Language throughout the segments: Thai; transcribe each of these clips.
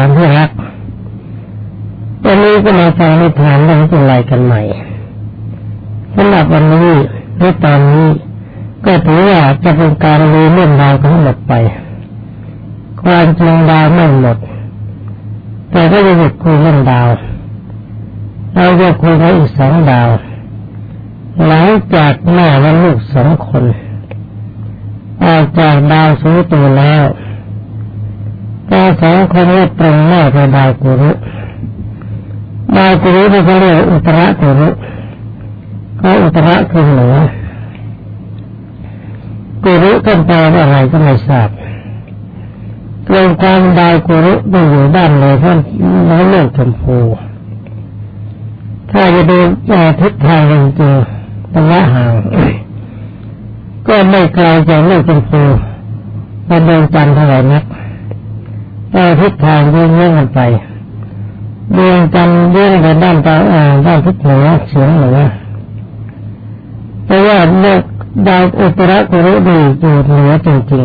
านที่รักวันนี้ก็มาฟังนิทานเรื่องจุลัยกันใหม่สำหรับวันนี้ในตอนนี้ ก็ถือว่าจะเป็นการลืมเรื่องราวทั้งหมดไป ความจริงดาวไม่หมด แต่ก็จะหยุดคุยเรื่องดาว เราจะคุยในอีกสองดาว หลังจากแม่และลูกสองคนออกจากดาวสูตัวแล้ว ดาสองคนนี้ตรงแม่ไปดาวกุรุดาวกุรุที่เขาเรียกอุตระกุรุก็อุตระคือเหนือกุรุต้นแปลว่าอะไรก็ไม่ทราบเรื่องความดาวกุรุต้องอยู่ด้านเลยเพราะน้ำเลือกชมพูถ้าจะดูทิศทางจริงๆระยะห่างก็ไม่ไกลจากเลือกชมพูมาเดินจันทร์เท่าไหร่นัก แต่ทิศทางเยื่องกันไปดวงจันทร์เยื่องไปด้านตาอ่าด้านทิศเหนือเฉียงเหนือแต่ว่าเลือกดาวอุตระกุรุดีอยู่เหนือจริง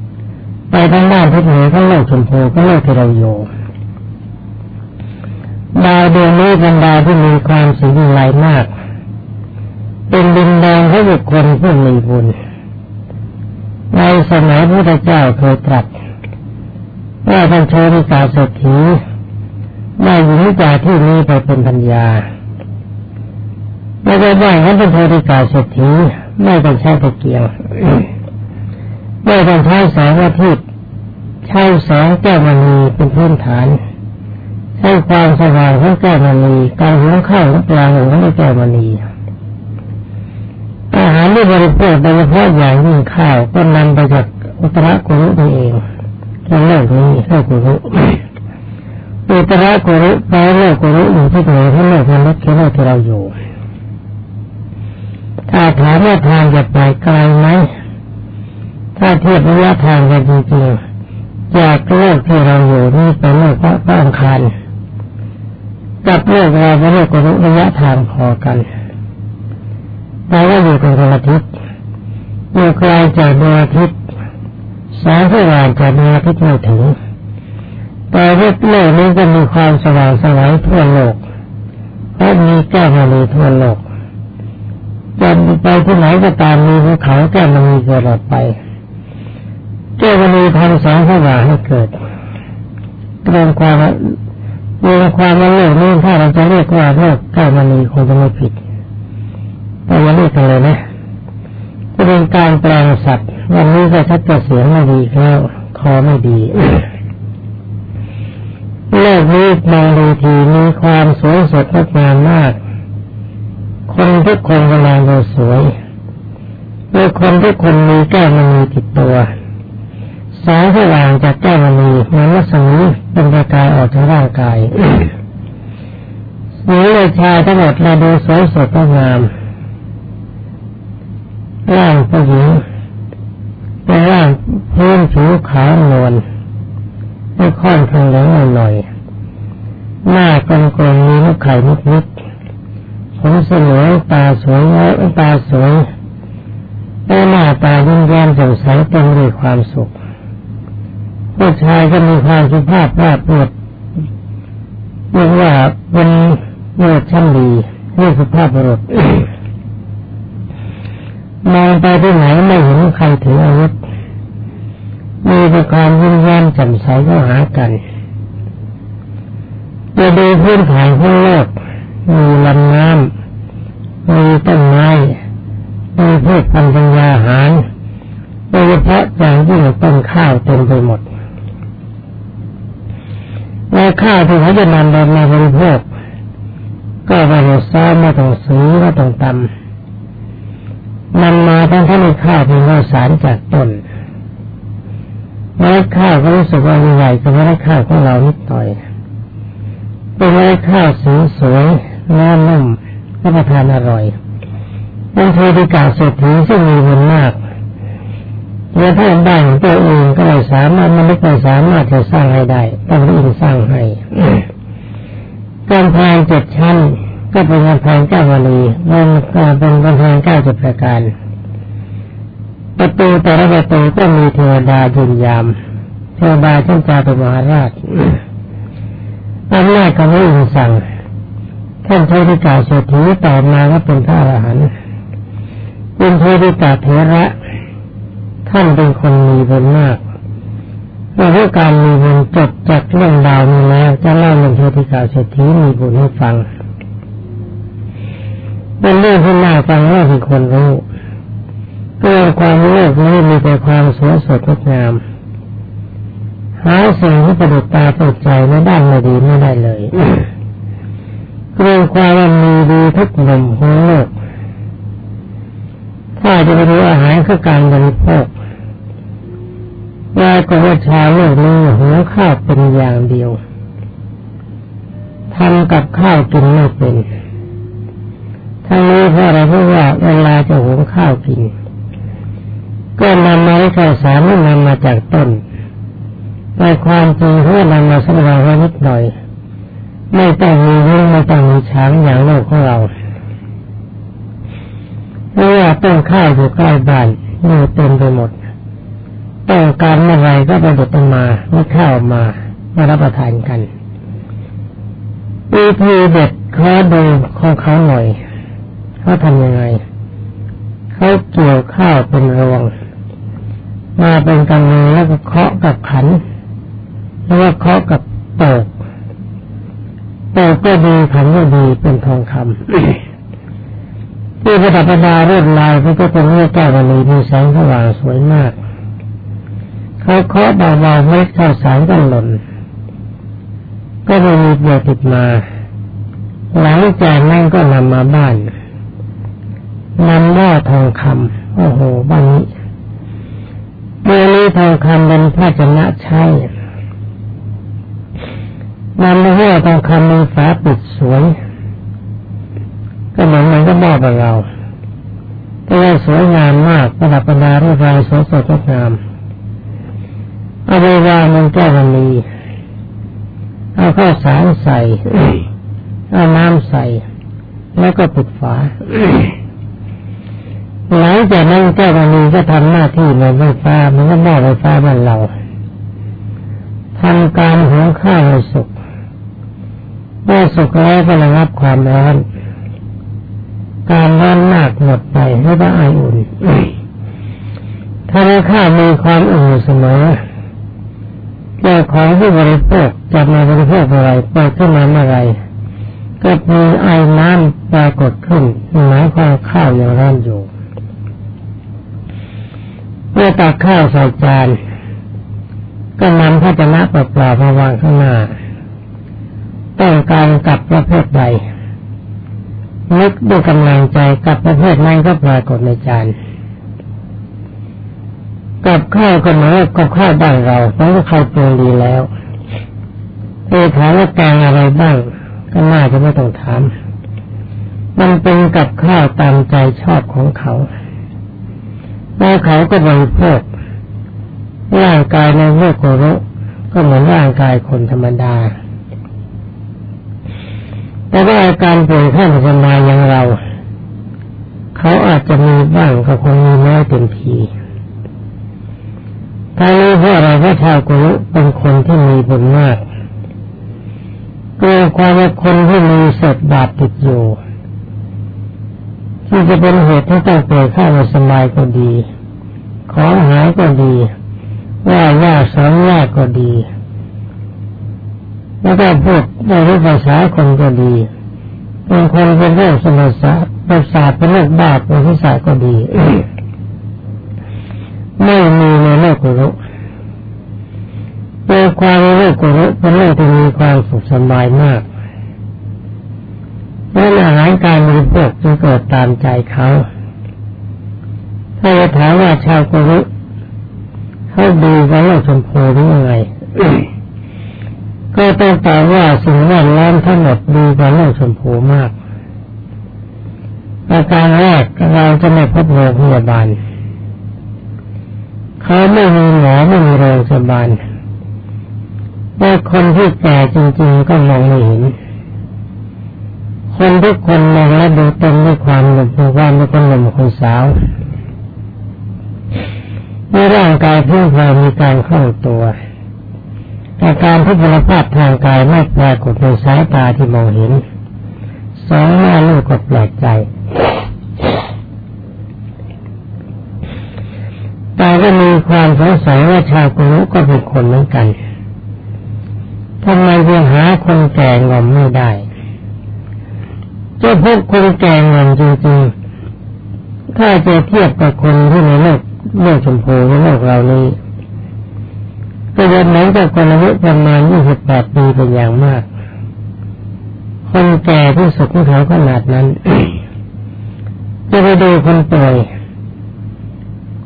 ๆไปทางด้านทิศเหนือก็โลกชมพูก็โลกที่เราอยู่ดาวดวงนี้เป็นดาวที่มีความสีวิไลมาก เป็นดินแดงให้บุคคลผู้มีบุญในสมัยพระเจ้าเคยตรัส ว่าท่านโชติกาเศรษฐีได้หญิงจากที่นี้ไปเป็นพัญญาไม่ได้ว่างั้นเป็นโชติกาเศรษฐีไม่ต้องใช้ตะเกียงไม่ต้องใช้แสงอาทิตย์ใช้แสงแก้วมณีเป็นพื้นฐานใช้ความสว่างของแก้วมณีการหุงข้าวของปลาหุงของแก้วมณีอาหารที่บริโภคโดยเฉพาะอย่างยิ่งข้าวก็นำไปจากอุตระกุรุตัวเอง ในโลกนี้โลกกุรุอุตระกุรุแปลโลกกุรุอยู่ที่ไหนที่โลกมนุษย์ที่โลกที่เราอยู่ ถ้าถามว่าทางจะไปไกลไหม ถ้าเทียบระยะทางกันจริงๆจากโลกที่เราอยู่นี่ไปโลกพระอังคารกับโลกเราเป็นโลกกุระยะทางพอกันเราก็อยู่กันคนละทิศอยู่ไกลจากดวงอาทิตย์ แสงสว่างจากดวงอาทิตย์ไม่ถึงแต่โลกโลกนี้ก็มีความสว่างสวายทั่วโลกเพราะมีแก้วมณีทั่วโลกจะไปที่ไหนก็ตามมีภูเขาแก้วมณีเกิดออกไปแก้วมณีทำแสงสว่างให้เกิดเรื่องความเรื่องความว่าโลกนี้ถ้าเราจะเรียกว่าโลกแก้วมณีคงจะไม่ผิดแต่ยังไม่กันเลยนะ เป็นการแปลงสัตว์ วันนี้ก็ชัดจะเสียงไม่ดีแล้วคอไม่ดีโลกนี้มองดูทีมีความสวยสดงดงามมาก คนทุกคนกำลังดูสวยเมื่อคนทุกคนมีแก้วมณีติดตัวสายสว่างจากแก้วมณีมันลักษณะเป็นประกายออกจากร่างกายหญิงและชายทั้งหมดเราดูสวยสดงดงาม ร่างผู้หญิงเป็นร่างพื้นผิวขาวนวลไม่ค่อนข้างเหลืองหน่อย หน้ากลมกลมมีลูกไข่นิดนิดผมสวยตาสวยตาสวยแต่หน้าตายิ้มแย้มสดใสเต็มด้วยความสุขผู้ชายก็มีความสุภาพราบเรียบเรียกว่าเป็นเลือดชั้นดีเรียกสุภาพบุรุษ มองไปที่ไหนไม่เห็นใครถืออาวุธมีแต่ความยิ้มแย้มแจ่มใสเข้าหากันจะดูพื้นฐานของโลกมีลำน้ำมีต้นไม้มีพืชพันธุ์ปัญญาหารโดยเฉพาะอย่างยิ่งต้นข้าวเต็มไปหมดและข้าวที่เขาจะนำมาบริโภคก็ไม่ต้องซ้อมไม่ต้องสีไม่ต้องตำนำมา ทั้งที่มีข้าวเป็นข้าวสารจากต้นเมล็ดข้าวก็รู้สึกว่าใหญ่กับเมล็ดข้าวของเรานิดหน่อยเป็นเมล็ดข้าวสีสวยน้ำนุ่มรับประทานอร่อยเป็นเทวิกาเศรษฐีซึ่งมีเงินมากเมื่อท่านได้ตัวเองก็ไม่สามารถมันไม่สามารถจะสร้างให้ได้ต้องอินสร้างให้การพายเจ็ดชั้น ก็เป็นกำแพงเก้าวลีมันก็เป็นกำแพงเก้าจุดประการ ประตูแต่ละประตูก็มีเทวดายืนยาม เทวดาชั้นจาตุมหาราชอำนาจของพระอินทร์สั่งท่านเทริกาเศรษฐีต่อมาก็เป็นพระอรหันต์เป็นเทริกาเถระท่านเป็นคนมีบุญมากเมื่อการมีบุญจบจากเรื่องราวนี้แล้วจะเล่าเรื่องเทริกาเศรษฐีมีบุญให้ฟังเป็นเรื่องที่น่าฟังว่าที่คนรู้ เรื่องความโลภนี้มีแต่ความสวยสดงดงามหาสิ่งที่ประดุจตาตกใจไม่ได้ไม่ดีไม่ได้เลยเรื่องความมีดีทุกหนุ่มของโลกถ้าจะไปดูอาหารคือการบริโภคว่าก็ว่าชาวโลกนี้หัวข้าวเป็นอย่างเดียวทำกับข้าวกินไม่เป็นทั้งนี้เพราะอะไรเพราะว่าเวลาจะหุงข้าวกิน ก็นำมาให้ข้าวสารไม่นำมาจากต้นแต่ความจริงเพื่อนำมาสำรองไว้นิดหน่อย ไม่ต้องมีเรื่องไม่ต้องมีช้างอย่างโลกของเราเพราะว่าต้นข้าวอยู่ใกล้บ้านอยู่เต็มไปหมดต้องการเมื่อไรก็ไปดุดมาไม่ข้าวมามารับประทานกันวิธีเด็ดขอดูของเขาหน่อยเขาทำยังไงเขาเกี่ยวข้าวเป็นรวง มาเป็นกำมือแล้วก็เคาะกับขัน แล้วก็เคาะกับโตกโตกก็ดีขันก็ดีเป็นทองคำที่ประดับประดาเรื่องลายพระเจ้าเป็นเรื่องแก้วมณีมีแสงสว่างสวยมากเขาเคาะเบาๆไม่เข้าสายกันหล่นก็ไม่มีเปลือกติดมา หลังจากนั้นก็นำมาบ้านนำหม้อทองคำโอ้โหบ้านนี้ เมื่อนี้ทองคำเป็นภาชนะใช้นำมาให้ทองคำมีฝาปิดสวย ก็เหมือนมันก็มอบกับเราแต่ว่าสวยงามมากประดับประดาด้วยลายสวยสดงามเอาไปวางมันแก้วมีเอาข้าวสารใส่ เอาน้ำใส่ แล้วก็ปิดฝา งจากนั้นแก้วมณีก็ทำหน้าที่ในไฟฟ้ามันก็ม้อไฟฟ้าบ้านเราทำการหุงข้าวให้สุกเมื่อสุกแล้วก็ระงับความร้อนการร้อนมากหมดไปไม่ต้องไออุ่นถ้าข้าวมีความอุ่นเสมอเจ้าของที่บริโภคจะมาบริโภคอะไรเปิดขึ้นมาเมื่อไรก็มีไอน้ำปรากฏขึ้นหมายความข้าวยังร้อนอยู่ เมื่อตักข้าวใส่จานก็นำภาชนะเปล่าๆมาวางข้างหน้า ต้องการกับประเภทใดนึกด้วยกำลังใจกับประเภทนั้นก็ปรากฏในจานกับข้าวก็หมายกับข้าวบ้านเราเพราะว่าเขาปรุงดีแล้วเอถามว่าแกงอะไรบ้างก็น่าจะไม่ต้องถาม มันเป็นกับข้าวตามใจชอบของเขา แล้วเขาก็บริโภคร่างกายในโลกโกรุก็เหมือนร่างกายคนธรรมดา แต่ว่าอาการป่วยขั้นสมาอย่างเรา เขาอาจจะมีบ้างก็คงมีน้อยเต็มทีทั้งนี้เพราะอะไรเพราะชาวกุลุเป็นคนที่มีบุญมากกลัวความว่าคนที่มีศพบาปติดอยู่ ที่จะเป็นเหตุที่ต้องเปิดข้าวสบายก็ดี ของหายก็ดี ว่าว่าสองว่าก็ดี แล้วก็พูดได้รู้ภาษาคนก็ดีเป็นคนเป็นโรคสมองประสาทเป็นโรคบ้าเป็นทิสาก็ดี ไม่มีในโลกกุรุเป็นความโลกกุรุเป็นโลกที่มีความสุขสบายมาก เพราะอาหารการบริโภคจึงเกิดตามใจเขา ถ้าจะถามว่าชาวกรุเขาดูกับโลกชมพูหรือยังไงก็ต้องตอบว่าสิ่งแวดล้อมทั้งหมดดีกว่าโลกชมพูมากประการแรกเราจะไม่พบโรงพยาบาล เขาไม่มีหมอไม่มีโรงพยาบาลแต่คนที่แก่จริงๆก็มองไม่เห็น คนทุกคนมองและดูเต็มด้วยความหนุ่มเพราะไม่คนหนุ่มคนสาวในร่างกายเพื่อความมีการคล่องตัวกอาการทุพพลภาพทางกายไม่ปรากฏในสายตาที่มองเห็น สองแม่ลูกก็แปลกใจแต่ก็มีความสงสัยว่าชาวกรุก็เป็นคนเหมือนกันทำไมยังหาคนแก่งอมไม่ได้ จะพบคนแก่งอมจริงๆ ถ้าจะเทียบกับคนที่ในโลกโลกชมพูในโลกเรานี้ก็จะเหมือนกับคนอายุประมาณยี่สิบแปดปีเป็นอย่างมาก คนแก่ที่สุดของเขาขนาดนั้น จะไปดูคนป่วย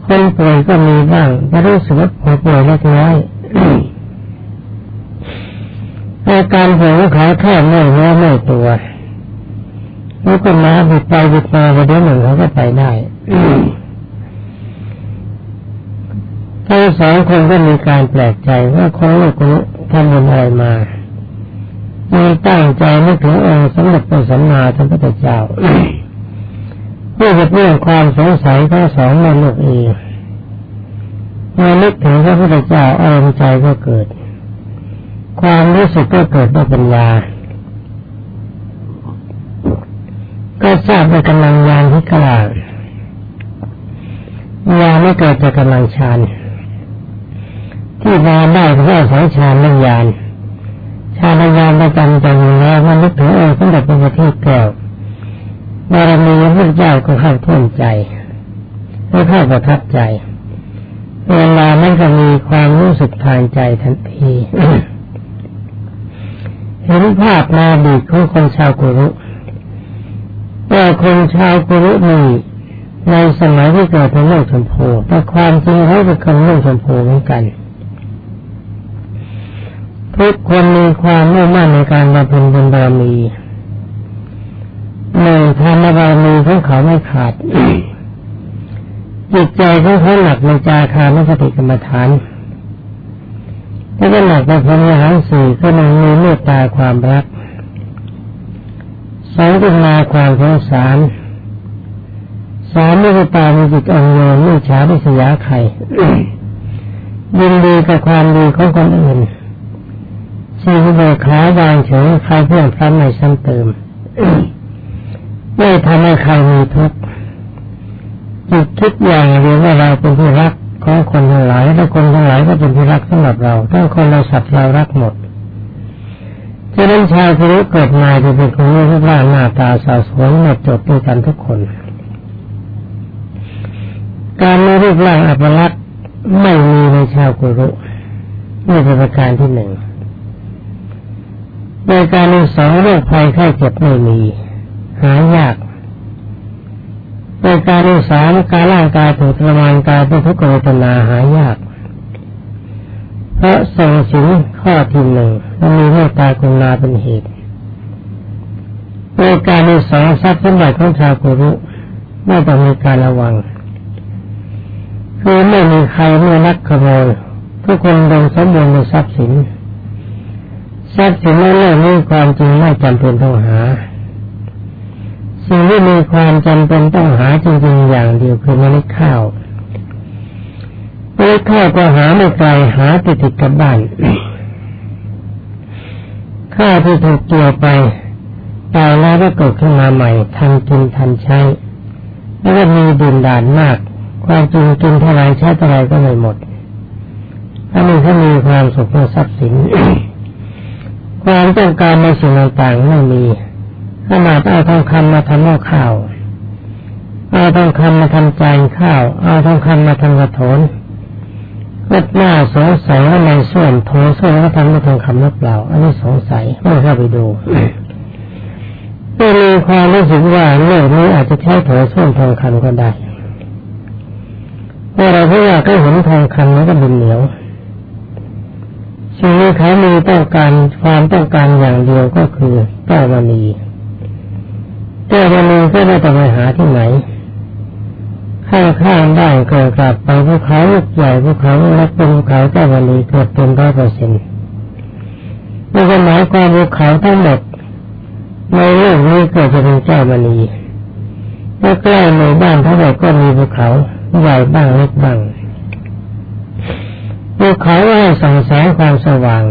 คนป่วยก็มีบ้างแต่รู้สึกว่าพอป่วยเล็กน้อยอาการป่วยของเขาแค่ไม่เนื้อไม่ตัว แล้วก็มาบิดไปบิดมาไปเดี๋ยวหนึ่งเขาก็ไปได้ทั้งสองคนก็มีการแปลกใจว่าคนโลกนี้ทำบุญอะไรมามีตั้งใจนึกถึงองค์สมเด็จพระสัมมาสัมพุทธเจ้าเพื่อจะเรื่อความสงสัยทั้งสองในโลกเองเมื่อนึกถึงพระพุทธเจ้าอารมณ์ใจก็เกิด ความรู้สึกก็เกิดด้วยปัญญา ก็ทราบว่ากำลังยานที่กลางยาไม่เกิดจากกำลังฌานที่มาได้เพราะสายฌานและญาณฌานญาณประจำใจแล้วมันนึกถึงองค์สมเด็จพระพุทธแก้วบารมีพระเจ้าก็เข้าท่วมใจก็เข้าประทับใจ เวลานั้นก็มีความรู้สึกทางใจทันทีเห็นภาพนาดีของคนชาวกุรุ ว่าคนชาวกุรุนีในสมัยที่เกิดเป็นโลกชมพูแต่ความจริงเขาเป็นคนโลกชมพูเหมือนกัน ทุกคนมีความมุ่งมั่นในการบำเพ็ญบุญบารมีหนึ่งทานบารมีของเขาไม่ขาดจิตใจของเขาหนักในจาคานุสติกรรมฐานแล้วก็หนักในพรหมหารสี่ก็หนึ่งมีเมตตาความรัก สองเป็มาความสงสารสามไม่ตามีจิตอ่อนโยนไม่ฉาไม่สยาใครยินดีกับความดีของคนอื่นชีวิตเบิกขาวางเฉยใครเพื่อนพร้ำในซ้ำเติมไม่ทำให้ใครมีทุกข์จิตคิดอย่างเดียวว่าเราเป็นที่รักของคนทั้งหลายและคนทั้งหลายก็เป็นที่รักสำหรับเราทั้งคนเราสัตว์เรารักหมด ฉะนั้นชาวพุทธเกิดมาจะเป็นคนรูปร่างหน้าตาสาวสวยมาจบด้วยกันทุกคน การมีรูปร่างอัปลักษณ์ไม่มีในชาวกุรุนี่เป็นประการที่หนึ่งในการที่สองโรคภัยไข้เจ็บไม่มี หายากในการที่สามการร่างกายถูกทรมานกายเป็นทุกขเวทนาหายาก พราะส่งสิงข้อที่หนึ่งมีเมตตากรุณาเป็นเหตุในการที่สองทรัพย์สมบัติของชาวกุรุไม่ต้องมีการระวัง คือไม่มีใครเมื่อนักขโมยทุกคนดงสมบูรณ์ในทรัพย์สินทรัพย์สินในโลกนี้ความจริงไม่จำเป็นต้องหา สิ่งที่มีความจำเป็นต้องหาจริงๆอย่างเดียวคือเมล็ดข้าว เมล็ดข้าวก็หาไม่ไกลหาติดติดกับบ้านข้าวที่ถูกเกี่ยวไปตายแล้วก็เกิดขึ้นมาใหม่ทันกินทันใช้แล้วก็มีดินดานมาก ความจริงกินเท่าไรใช้เท่าไรก็ไม่หมดถ้ามีเขามีความสุขในทรัพย์สินความต้องการในสิ่งต่างๆไม่มีขนาดเอาทองคำมาทำหม้อข้าว เอาทองคำมาทำจานข้าว เอาทองคำมาทำกระโถน ก็น่าสงสัยว่าในส่วนโถส้วมก็ทำด้วยทองคำหรือเปล่า อันนี้สงสัยเมื่อเข้าไปดูก็มีความรู้สึกว่าเรื่องนี้อาจจะใช้โถส้วมทองคำก็ได้เมื่อเราพยายามก็เห็นทองคำแล้วก็ดินเหนียวสิ่งที่เขามีต้องการความต้องการอย่างเดียวก็คือแก้วมณีแก้วมณีก็ไม่ต้องไปหาที่ไหน ข้างได้กิดกลับไปภูเขาลูกใหญ่ภูเขาเล็กเป็นภูเขาแก้าวมณีเกิดเป็นร้อยเปอร์เซ็นต์นั่นหมายความภูเขาทั้งหมดในโลกนี้เกิดจะเป็นแก้าวมณีถ้าใกล้ในบ้านเท่าไหร่ก็มีภูเขาใหญ่บ้างเล็กบ้างภูเขาให้ส่องแสงความสว่าง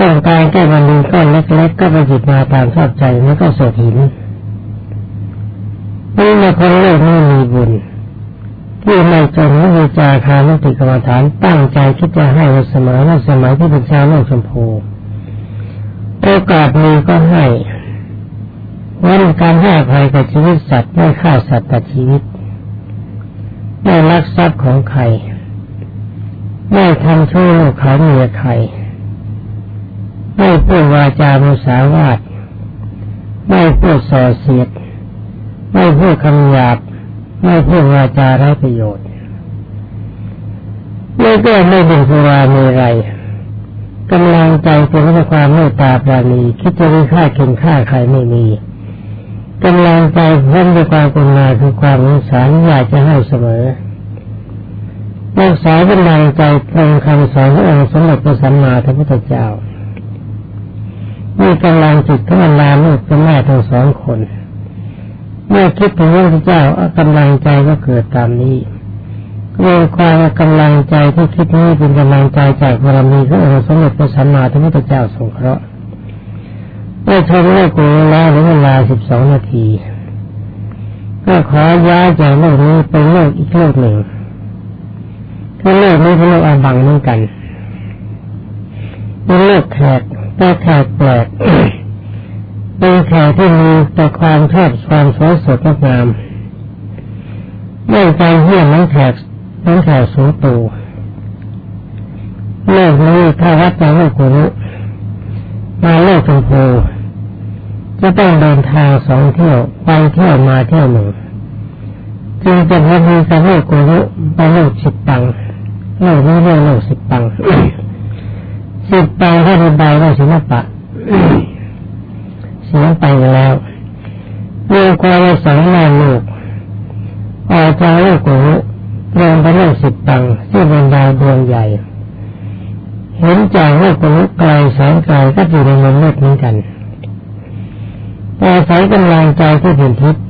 ต้องการแก้มันดีก้อนเล็กๆก็ไปจิตมาตามชอบใจแล้วก็สดหิน นี่ในคนโลกนี้มีบุญที่ไม่จนไม่จาคานุติกรรมฐานตั้งใจคิดจะให้เสมอในสมัยที่เป็นชาวโลกชมพูโอกาสมีก็ให้วันการให้ภัยกับชีวิตสัตว์ไม่ฆ่าสัตว์ตัดชีวิตไม่ลักทรัพย์ของใครไม่ทำชั่วลูกเขาเมียใครไม่พูดวาจามุสาวาทไม่พูดส่อเสียด ไม่พูดคำหยาบ ไม่พูดวาจาไร้ประโยชน์ไม่ก็ไม่เป็นภรามีไรกำลังใจเป็นความเมตตาปราณีคิดจะมีค่าเข็นค่าใครไม่มีกำลังใจเพิ่มด้วยความกรุณาคือความสงสารอยากจะให้เสมอรักษากำลังใจตรงคำสอนขององค์สมเด็จพระสัมมาสัมพุทธเจ้ามีกำลังจิตของลาลูกกับแม่ทั้งสองคน เมื่อคิดถึงพระพุทธเจ้ากำลังใจก็เกิดตามนี้เรื่อความกำลังใจที่คิดนี้เป็นกำลังใจจากบารมีขององค์สมเด็จพระสัมมาสัมพุทธเจ้าสงเคราะห์ได้ชมโลกกูแล้วในเวลาสิบสองนาทีก็ขอย้ายจากโลกนี้ไปโลกอีกโลกหนึ่งก็โลกนี้เป็นโลกอาบังเหมือนกันเป็นโลกแขกแต่แขกแปลก เป็นแขกที่มีแต่ความชอบความสวยสดงดงามไม่ใจเหี้ยมน้องแขกน้องแขกสูงตูโลกนี้ถ้าวัดจากโลกกุรุมาโลกชมพูจะต้องเดินทางสองเที่ยวไปเที่ยวมาเที่ยวหนึ่งจึงจะพอดีกับโลกกุรุไปโลกสิบตังโลกนี้เรียกโลกสิบตังสิบตังถ้าเป็นใบว่าศิลปะ เสียไปแล้วเรื่องความสองแม่ลูกออกจากโลกกุรุลงไปโลกสิบตังที่เป็นดาวดวงใหญ่ เห็นจากลกกุรุไกลแสงไกลก็อยู่ในมุมมืดเหมือนกันแต่สายกำลังใจที่เป็นทิพย์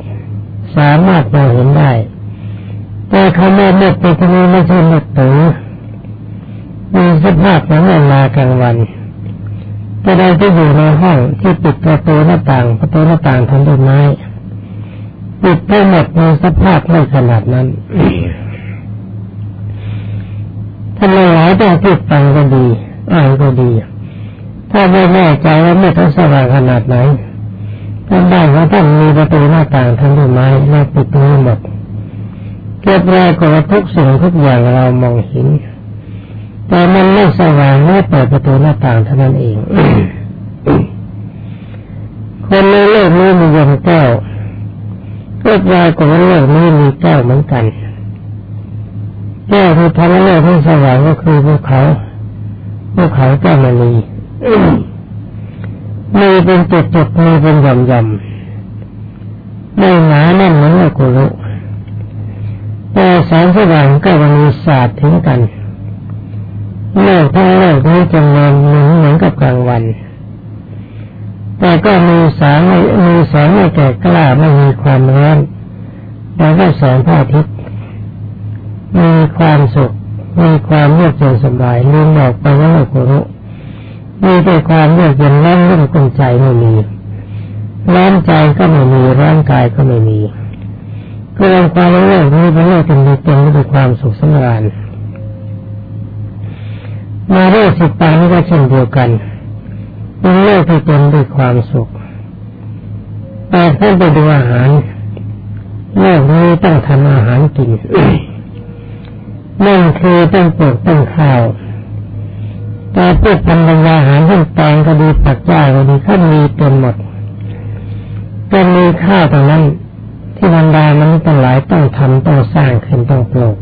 สามารถมองเห็นได้ แต่คำว่เม็ดในที่นี้ไม่ใช่เม็ดตือมีสภาพของเวลากลางวัน แต่เราจะอยู่ในห้องที่ปิดประตูหน้าต่างประตูหน้าต่างทำด้วยไม้ปิดทั้งหมดในสภาพไม่ขนาดนั้นถ้าเราหลายต้องพูดฟังก็ดีอ่านก็ดี ถ้าไม่แน่ใจว่าไม่ต้องสว่างขนาดไหนท่านบ้านของท่านมีประตูหน้าต่างทั้งด้วยไม้และปิดทั้งหมดเก็บแรกว่าทุกสิ่งทุกอย่างเรามองเห็น แต่มันไม่สว่างเมื่อเปิดประตูหน้าต่างเท่านั้นเองคนในโลกนี้มียมแก้วก็ปลายกับโลกนี้มีแก้วเหมือนกันแก้วที่ทำให้โลกที่สว่างก็คือภูเขาภูเขาแก้วมณีมีเป็นจุดจุดมีเป็นย่อมย่อมไม่หนาแน่นเหมือนโลกุรุแต่แสงสว่างก็มันมีศาสตร์ถึงกัน โลกทั้งโลกนี้จำนวนเหมือนเหมือนกับกลางวัน แต่ก็มีแสงมีแสงไม่แก่กล้าไม่มีความร้อนแล้วก็แสงพระอาทิตย์มีความสุขมีความเยือกเย็นสบายลืมบอกไปว่าโลกุรุมีแต่ความเยือกเย็นร้อนรุ่มกุใจไม่มีร้อนใจก็ไม่มีร่างกายก็ไม่มีก็เป็นความเลิกนี้เป็นเลิกเป็นดีเต็มด้วยความสุขสำราญ มาเรื่องสิบปางนี้ก็เช่นเดียวกันเป็นเลิกที่เต็มด้วยความสุขแต่ท่านไปดูอาหารโลกนี้ต้องทำอาหารกินนั่นคือต้องปลูกต้องข้าวแต่พวกทำบรรยาอาหารทั้งแตงก็ดีปักจ้าก็ดีเขามีเต็มหมดก็มีข้าวตรงนั้นที่บรรดามันต้องหลายต้องทำต้องสร้างขึ้นต้องปลูก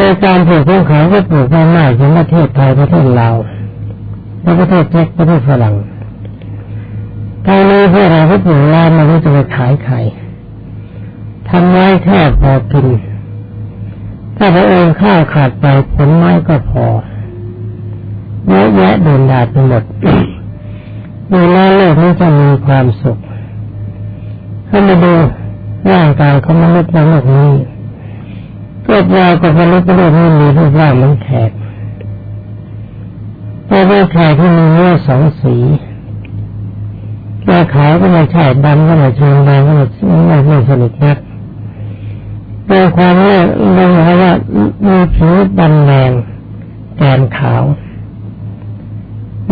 โดยการปลูกของเขาก็ปลูกมากๆอย่างประเทศไทยประเทศลาวและประเทศเช็กประเทศฝรั่งทางนี้พวกเราก็ปลูกล้วมันก็จะไปขายไข่ทำไว้แค่พอกิน ถ้าพระองค์ข้าวขาดไปผลไม้ก็พอเยอะแยะโดนดาไปหมดดูแลโลกนี้จะมีความสุขถ้ามาดูร่างกายของมนุษย์ในโลกนี้ ก็ปรากฏมนุษย์ในโลกนี้มีรูปร่างเหมือนแขกแต่ว่าแขกที่มีเนื้อสองสีแก้ขาวก็ไม่ใช่ดำก็ไม่เชิงดำก็ไม่ไม่ไม่สนิทนักแต่ความว่าเราว่ามีผิวดำแดงแกนขาว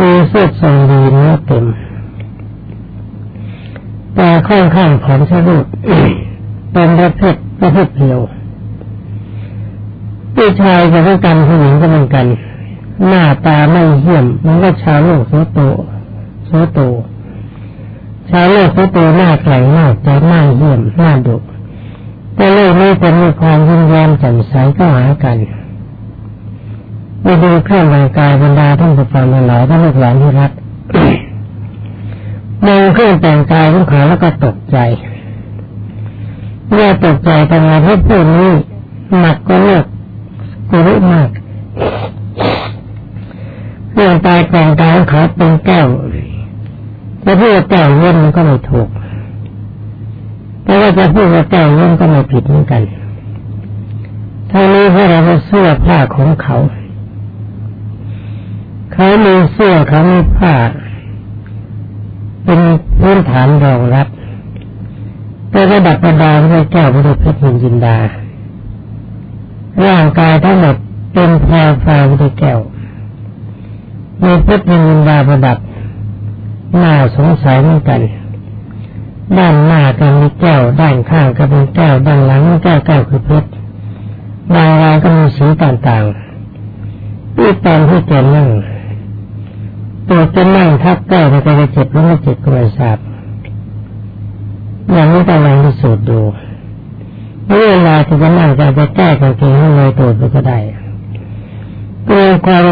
มีเสื้อทรงดีเนื้อเต็มแต่ค่อนข้างผอมชะลุดเป็นประเภทประเภทเพียว ผู้ชายกับผู้กันผู้หญิงก็เหมือนกัน หน้าตาไม่เหี้ยมมันก็ชาวโลกโสโตโสโต ชาวโลกโสโตหน้าแข็งมากใจหน้าเหี้ยมหน้าดุแต่โลกนี้เป็นมีความยิ้มแย้มแจ่มใสก็หากันไปดูเครื่องแต่งกายบรรดาท่านผู้ฟังหลายท่านลูกหลานที่รักมองเครื่องแต่งกายของเขาแล้วก็ตกใจเมื่อตกใจทำไมเพราะพวกนี้หนักก็เลิก กุรุมากเรื่องตายแต่งกายของเขาเป็นแก้วจะพูดว่าแก้วเล่นมันก็ไม่ถูกแต่ว่าจะพูดว่าแก้วเล่นก็ไม่ผิดเหมือนกันทั้งนี้เพราะเราเสื้อผ้าของเขา เขามีเสื้อเขามีผ้า เป็นพื้นฐานรองรับ แต่ระดับประดาพระเจ้าพระเพชรยินดา ร่างกายทั้งหมดเป็นแพรฟ้าพระแก้วมีเพชรยินดาประดับหน้าสงสัยเหมือนกัน ด้านหน้าก็มีแก้ว ด้านข้างก็เป็นแก้ว ด้านหลังแก้วแก้วคือเพชรบางรายก็มีสีต่างๆที่ตอนที่จะนั่งตัวจะนั่งทับแก้วมันจะเจ็บหรือไม่เจ็บก็ไม่ทราบอย่างนี้ต้องลองพิสูจน์ดู เวลาที่จะนั่งจะจะแก้กางเกงให้เลยตัวไปก็ได้ตัวความ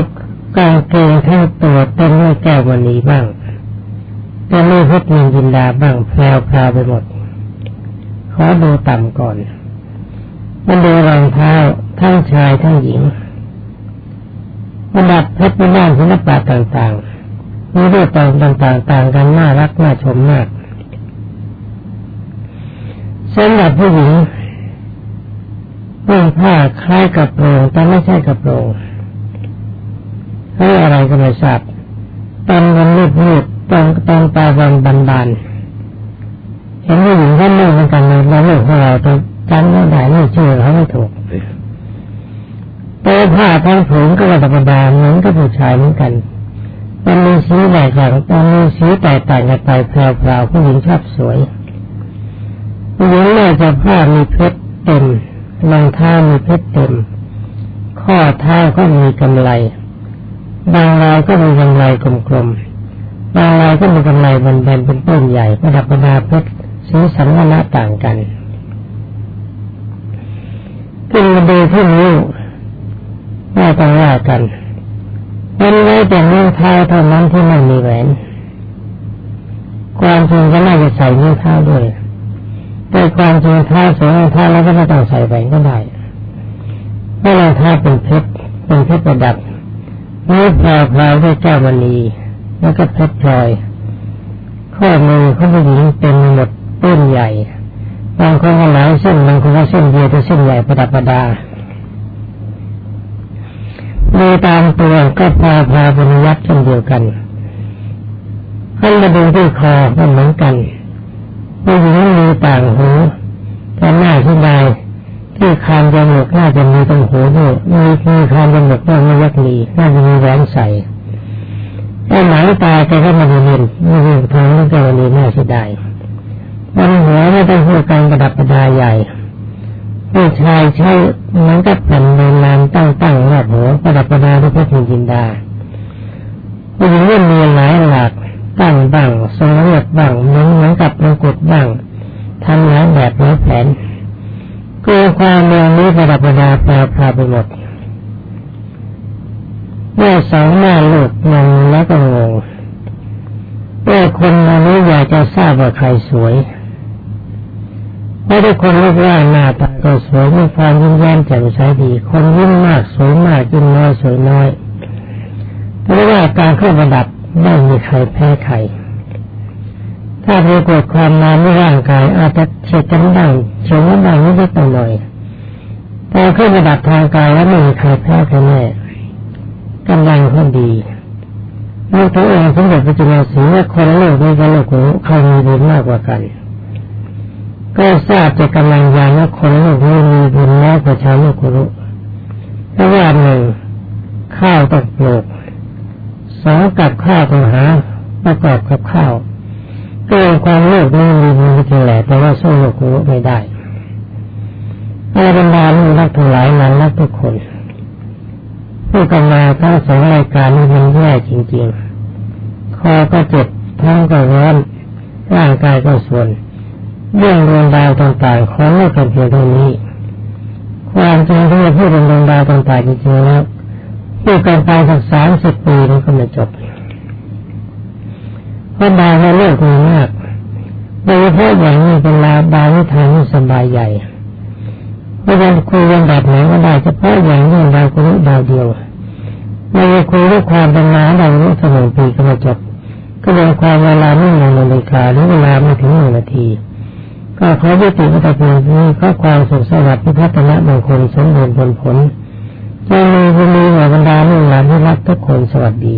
กางเกงทั้งตัวเต็มด้วยแก้ววันนี้บ้างแต่ไม่พบเงินยินดาบ้างแพรวพาไปหมด ขอดูต่ำก่อน มันดูรองเท้าทั้งชายทั้งหญิงมันดับเพชรในด้านศิลปะต่างๆมีรูปต่างๆต่างกันน่ารักน่าชมมากสำหรับผู้หญิง นุ่งผ้าคล้ายกับโปรงแต่ไม่ใช่กับโปรงให้อะไรก็ไม่ทราบตอนวันมืดมืดตอนตอนตาวันบันบานเห็นผู้หญิงก็นุ่งเหมือนกันเลยเราเลือกของเราแต่จำไม่ได้ไม่ชื่อเขาไม่ถูกแต่ผ้าทั้งผืนก็ธรรมดาเหมือนกับผู้ชายเหมือนกันมันมีสีแตกต่างมันมีสีแตกต่างกันไปแพรวๆผู้หญิงชอบสวยผู้หญิงน่าจะผ้ามีเพชรเต็ม รองเท้ามีเพชรเต็ม ข้อเท้าก็มีกำไลบางรายก็มีกำไลกลมๆบางรายก็มีกำไลบนๆเป็นต้นใหญ่ประดับประดาเพชรสีสันวันละต่างกันขึ้นมาดูที่นิ้วว่าต้องว่ากันเป็นไว้แต่นิ้วเท้าเท่านั้นที่ไม่มีแหวน ความจริงก็น่าจะใส่นิ้วเท้าด้วย แต่ความจริงท้าสองท้าแล้วก็ไม่ต้องใส่แหวนก็ได้เพราะรองเท้าเป็นเพชรเป็นเพชรประดับนิ้วพลาวพลาวด้วยแก้วมณีแล้วก็เพชรพลอย ข้อมือเขาผู้หญิงเป็นหมดต้นใหญ่บางคนก็หลายเส้นบางคนก็เส้นเดียวแต่เส้นใหญ่ประดับประดาดูตามตัวก็พาพาบริยัตเช่นเดียวกันขั้นมาดูที่คอก็เหมือนกัน ผู้หญิงมีต่างหูแต่หน้าที่ใดที่คานจมูกน่าจะมีตรงหูด้วยมีมีคานจมูกต้องไม่ยักลีน่าจะมีแหวนใส่แต่หนังตาแกก็ไม่ได้เห็นไม่เห็นทางนั้นก็เลยน่าเสียดายมันหัวไม่ต้องพูดกันประดับประดาใหญ่ผู้ชายใช้หมือนกับแผ่นเดินลานตั้งตั้งรอบหัวประดับประดาด้วยพระจินดาผู้หญิงมีหลายหลา กตั้งบ้างทรงเรียบบ้างเหมือนเหมือนกับมงกุฎบ้างทำงานแบบน้อยแผนก็ความเมืองนี้ประดับประดาแปรพาไปหมดเมื่อสองหน้าลูกงงแล้วก็งงเมื่อคนมานี้อยากจะทราบว่าใครสวยไม่ได้คนรูปร่างหน้าตาก็สวยมีความยิ้มแย้มแจ่มใสดี คนยิ้มมากสวยมากยิ้มน้อยสวยน้อยเพราะว่าการเครื่องประดับ ไม่มีใครแพ้ใคร ถ้าปรากฏความนานในร่างกาย อาจจะเฉียดกันบ้างเฉียดกันบ้างนิดหน่อยแต่ขึ้นระดับทางกายแล้วไม่มีใครแพ้ใครแน่กำลังเขาดีมื่อพระองค์สมเด็จพระจุลศรีว่าคนโลกนี้กับโลกของใครมีบุญมากกว่ากัน ก็ทราบจากกำลังยานว่าคนโลกนี้มีบุญน้อยกว่าชาวโลกรุเพราะว่าหนึ่งข้าวต้องปลูก สองกับข้าวต้องหาประกอบกับข้าวเกิดความโลภนี้มีมีจริงแหละแต่ว่าสู้โลกรู้ไม่ได้อาบรรดาลูกรักทั้งหลายนั้นรักทุกคนผู้กำมาทั้งสองรายการนี้มันแย่จริงๆคอก็เจ็บท้องก็ร้อนร่างกายก็ส่วนเรื่องดวงดาวต่างๆของโลกกันเพียงเท่านี้ ความจริงที่จะพูดเรื่องดวงดาวต่างๆจริงๆแล้ว พูดกันไปสักสามสิบปีมันก็ไม่จบเพราะดาวในโลกมีมากโดยเฉพาะอย่างนี้เป็นลาดาวิทานสบายใหญ่เพราจะคุยกันแบบไหนก็ได้เฉพาะอย่างนี้ดาวคนดาวเดียวไม่คุยเรื่องความเป็นมาดาวนี้สมองปีก็ไมาจบก็เป็นความเวลาไม่นึ่งนาฬิกาหรือเวลาไม่ถึงหนึ่งนาที ก็ขอยุติวัตถุนี้ข้อความสุขสวัสดิ์พิพัฒนมงคลสมบูรณ์ผลผลจะมีบุญมีบรรดาลูกหลานที่รักทุกคนสวัสดี